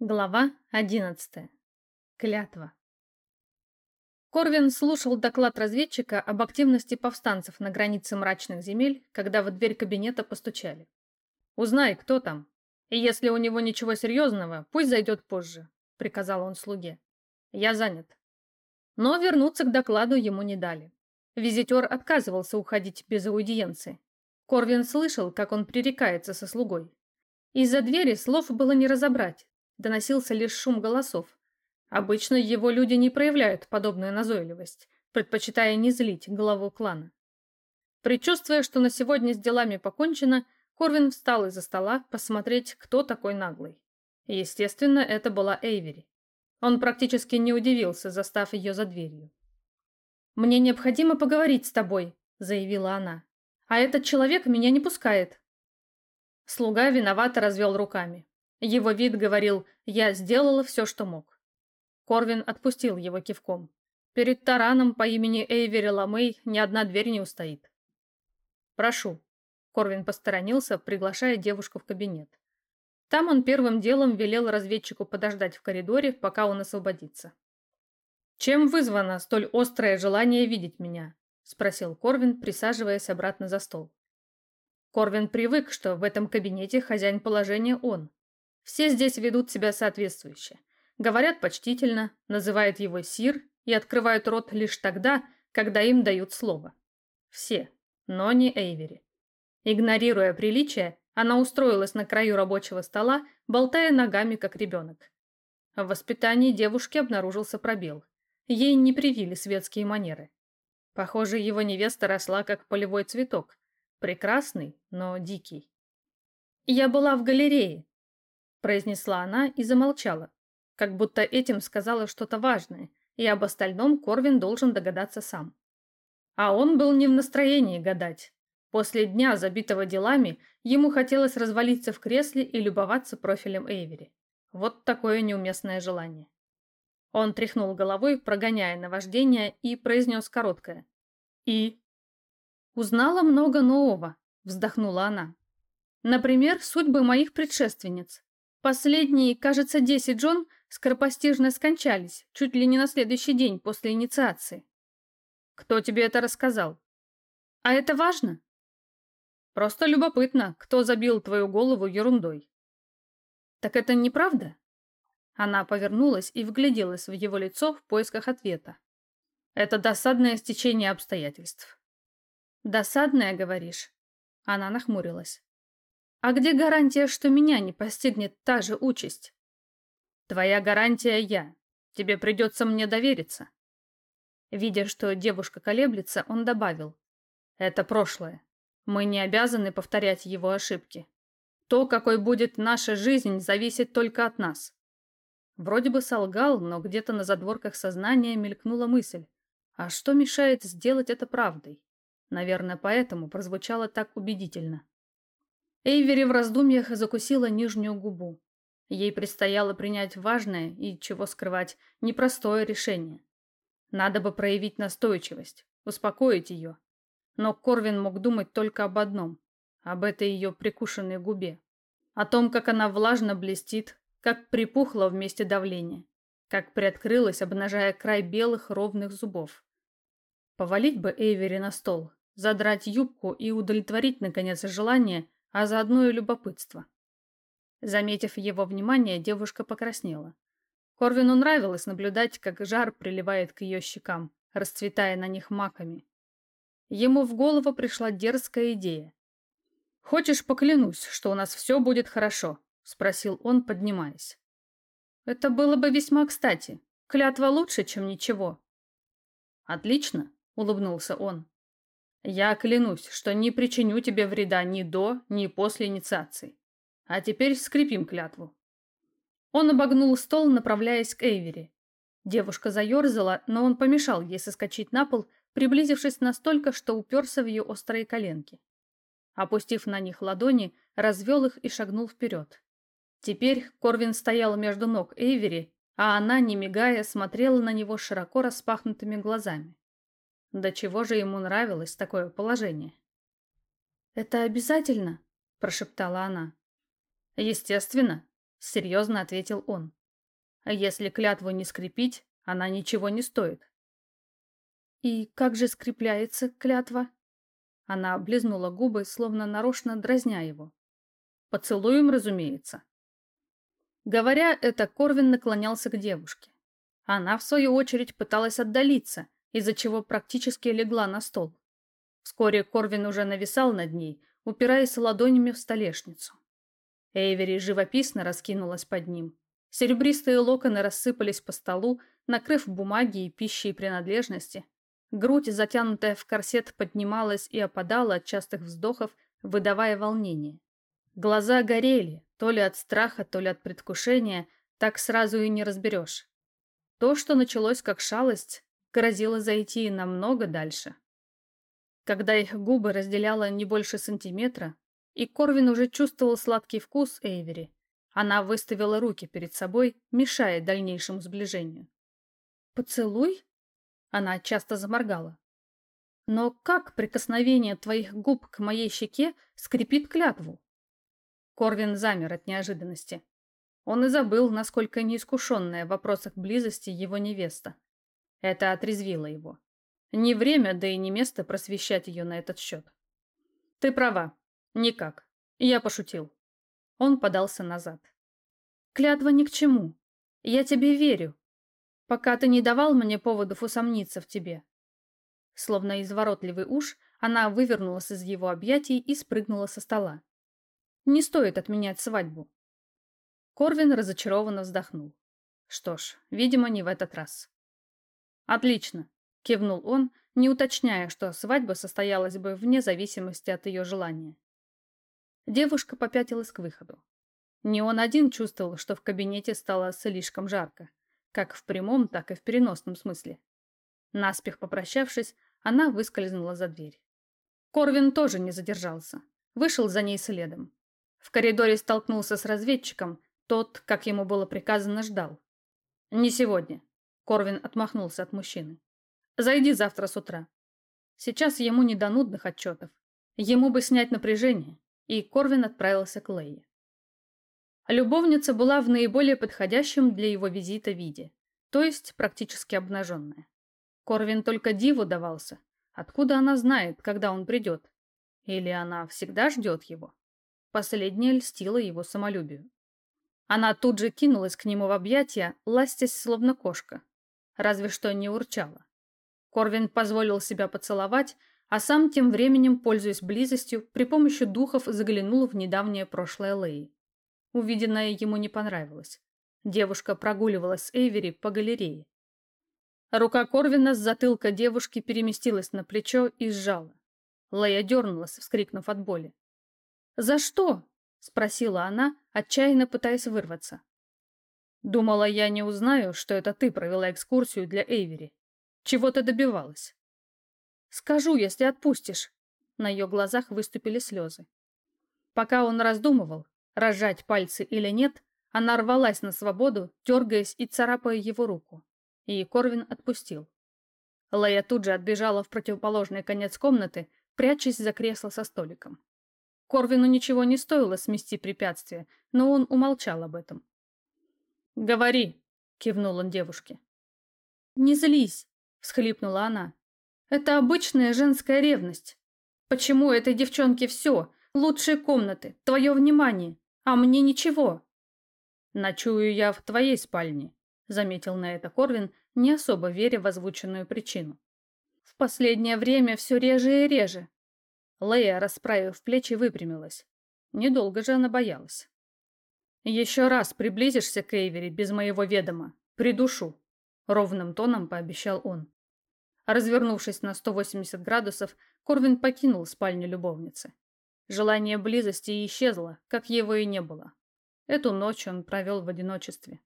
Глава 11. Клятва. Корвин слушал доклад разведчика об активности повстанцев на границе мрачных земель, когда в дверь кабинета постучали. «Узнай, кто там. И если у него ничего серьезного, пусть зайдет позже», — приказал он слуге. «Я занят». Но вернуться к докладу ему не дали. Визитер отказывался уходить без аудиенции. Корвин слышал, как он пререкается со слугой. Из-за двери слов было не разобрать, доносился лишь шум голосов. Обычно его люди не проявляют подобную назойливость, предпочитая не злить главу клана. Причувствуя, что на сегодня с делами покончено, Корвин встал из-за стола посмотреть, кто такой наглый. Естественно, это была Эйвери. Он практически не удивился, застав ее за дверью. «Мне необходимо поговорить с тобой», — заявила она. «А этот человек меня не пускает». Слуга виновато развел руками. Его вид говорил «я сделала все, что мог». Корвин отпустил его кивком. Перед тараном по имени Эйвери Ламей ни одна дверь не устоит. «Прошу». Корвин посторонился, приглашая девушку в кабинет. Там он первым делом велел разведчику подождать в коридоре, пока он освободится. «Чем вызвано столь острое желание видеть меня?» – спросил Корвин, присаживаясь обратно за стол. Корвин привык, что в этом кабинете хозяин положения он. Все здесь ведут себя соответствующе. Говорят почтительно, называют его сир и открывают рот лишь тогда, когда им дают слово. Все, но не Эйвери. Игнорируя приличие, она устроилась на краю рабочего стола, болтая ногами, как ребенок. В воспитании девушки обнаружился пробел. Ей не привили светские манеры. Похоже, его невеста росла, как полевой цветок. Прекрасный, но дикий. Я была в галерее, произнесла она и замолчала, как будто этим сказала что-то важное, и об остальном Корвин должен догадаться сам. А он был не в настроении гадать. После дня, забитого делами, ему хотелось развалиться в кресле и любоваться профилем Эйвери. Вот такое неуместное желание. Он тряхнул головой, прогоняя наваждение, и произнес короткое. «И?» «Узнала много нового», — вздохнула она. «Например, судьбы моих предшественниц. Последние, кажется, десять Джон скоропостижно скончались, чуть ли не на следующий день после инициации. Кто тебе это рассказал? А это важно? Просто любопытно, кто забил твою голову ерундой. Так это неправда? Она повернулась и вгляделась в его лицо в поисках ответа. Это досадное стечение обстоятельств. Досадное, говоришь? Она нахмурилась. А где гарантия, что меня не постигнет та же участь? Твоя гарантия я. Тебе придется мне довериться. Видя, что девушка колеблется, он добавил. Это прошлое. Мы не обязаны повторять его ошибки. То, какой будет наша жизнь, зависит только от нас. Вроде бы солгал, но где-то на задворках сознания мелькнула мысль. А что мешает сделать это правдой? Наверное, поэтому прозвучало так убедительно. Эйвери в раздумьях закусила нижнюю губу. Ей предстояло принять важное и, чего скрывать, непростое решение. Надо бы проявить настойчивость, успокоить ее. Но Корвин мог думать только об одном – об этой ее прикушенной губе. О том, как она влажно блестит, как припухла вместе давления, как приоткрылась, обнажая край белых ровных зубов. Повалить бы Эйвери на стол, задрать юбку и удовлетворить, наконец, желание – а заодно и любопытство. Заметив его внимание, девушка покраснела. Корвину нравилось наблюдать, как жар приливает к ее щекам, расцветая на них маками. Ему в голову пришла дерзкая идея. «Хочешь, поклянусь, что у нас все будет хорошо?» — спросил он, поднимаясь. «Это было бы весьма кстати. Клятва лучше, чем ничего». «Отлично», — улыбнулся он. Я клянусь, что не причиню тебе вреда ни до, ни после инициации. А теперь скрепим клятву. Он обогнул стол, направляясь к Эйвери. Девушка заерзала, но он помешал ей соскочить на пол, приблизившись настолько, что уперся в ее острые коленки. Опустив на них ладони, развел их и шагнул вперед. Теперь Корвин стоял между ног Эйвери, а она, не мигая, смотрела на него широко распахнутыми глазами. До чего же ему нравилось такое положение? «Это обязательно?» – прошептала она. «Естественно. серьезно ответил он. Если клятву не скрепить, она ничего не стоит. И как же скрепляется клятва? Она облизнула губы, словно нарочно дразня его. Поцелуем, разумеется. Говоря это, Корвин наклонялся к девушке. Она, в свою очередь, пыталась отдалиться, из-за чего практически легла на стол. Вскоре Корвин уже нависал над ней, упираясь ладонями в столешницу. Эйвери живописно раскинулась под ним. Серебристые локоны рассыпались по столу, накрыв бумаги и пищей принадлежности. Грудь, затянутая в корсет, поднималась и опадала от частых вздохов, выдавая волнение. Глаза горели, то ли от страха, то ли от предвкушения, так сразу и не разберешь. То, что началось как шалость, грозило зайти намного дальше. Когда их губы разделяло не больше сантиметра, и Корвин уже чувствовал сладкий вкус Эйвери, она выставила руки перед собой, мешая дальнейшему сближению. «Поцелуй?» Она часто заморгала. «Но как прикосновение твоих губ к моей щеке скрепит клятву?» Корвин замер от неожиданности. Он и забыл, насколько неискушенная в вопросах близости его невеста. Это отрезвило его. Не время, да и не место просвещать ее на этот счет. «Ты права. Никак. Я пошутил». Он подался назад. «Клятва ни к чему. Я тебе верю. Пока ты не давал мне поводов усомниться в тебе». Словно изворотливый уж, она вывернулась из его объятий и спрыгнула со стола. Не стоит отменять свадьбу. Корвин разочарованно вздохнул. Что ж, видимо, не в этот раз. Отлично, кивнул он, не уточняя, что свадьба состоялась бы вне зависимости от ее желания. Девушка попятилась к выходу. Не он один чувствовал, что в кабинете стало слишком жарко, как в прямом, так и в переносном смысле. Наспех попрощавшись, она выскользнула за дверь. Корвин тоже не задержался, вышел за ней следом. В коридоре столкнулся с разведчиком, тот, как ему было приказано, ждал. «Не сегодня», — Корвин отмахнулся от мужчины. «Зайди завтра с утра». Сейчас ему не до нудных отчетов. Ему бы снять напряжение, и Корвин отправился к Лее. Любовница была в наиболее подходящем для его визита виде, то есть практически обнаженная. Корвин только диву давался, откуда она знает, когда он придет. Или она всегда ждет его? Последняя льстила его самолюбию. Она тут же кинулась к нему в объятия, ластясь словно кошка. Разве что не урчала. Корвин позволил себя поцеловать, а сам тем временем, пользуясь близостью, при помощи духов заглянул в недавнее прошлое Леи. Увиденное ему не понравилось. Девушка прогуливалась с Эйвери по галерее. Рука Корвина с затылка девушки переместилась на плечо и сжала. Лея дернулась, вскрикнув от боли. «За что?» — спросила она, отчаянно пытаясь вырваться. «Думала, я не узнаю, что это ты провела экскурсию для Эйвери. Чего ты добивалась?» «Скажу, если отпустишь». На ее глазах выступили слезы. Пока он раздумывал, разжать пальцы или нет, она рвалась на свободу, дергаясь и царапая его руку. И Корвин отпустил. Лея тут же отбежала в противоположный конец комнаты, прячась за кресло со столиком. Корвину ничего не стоило смести препятствие, но он умолчал об этом. «Говори!» — кивнул он девушке. «Не злись!» — всхлипнула она. «Это обычная женская ревность. Почему этой девчонке все? Лучшие комнаты, твое внимание, а мне ничего?» «Ночую я в твоей спальне», — заметил на это Корвин, не особо веря в озвученную причину. «В последнее время все реже и реже. Лея, расправив плечи, выпрямилась. Недолго же она боялась. «Еще раз приблизишься к Эйвери без моего ведома. Придушу», — ровным тоном пообещал он. Развернувшись на 180 градусов, Корвин покинул спальню любовницы. Желание близости исчезло, как его и не было. Эту ночь он провел в одиночестве.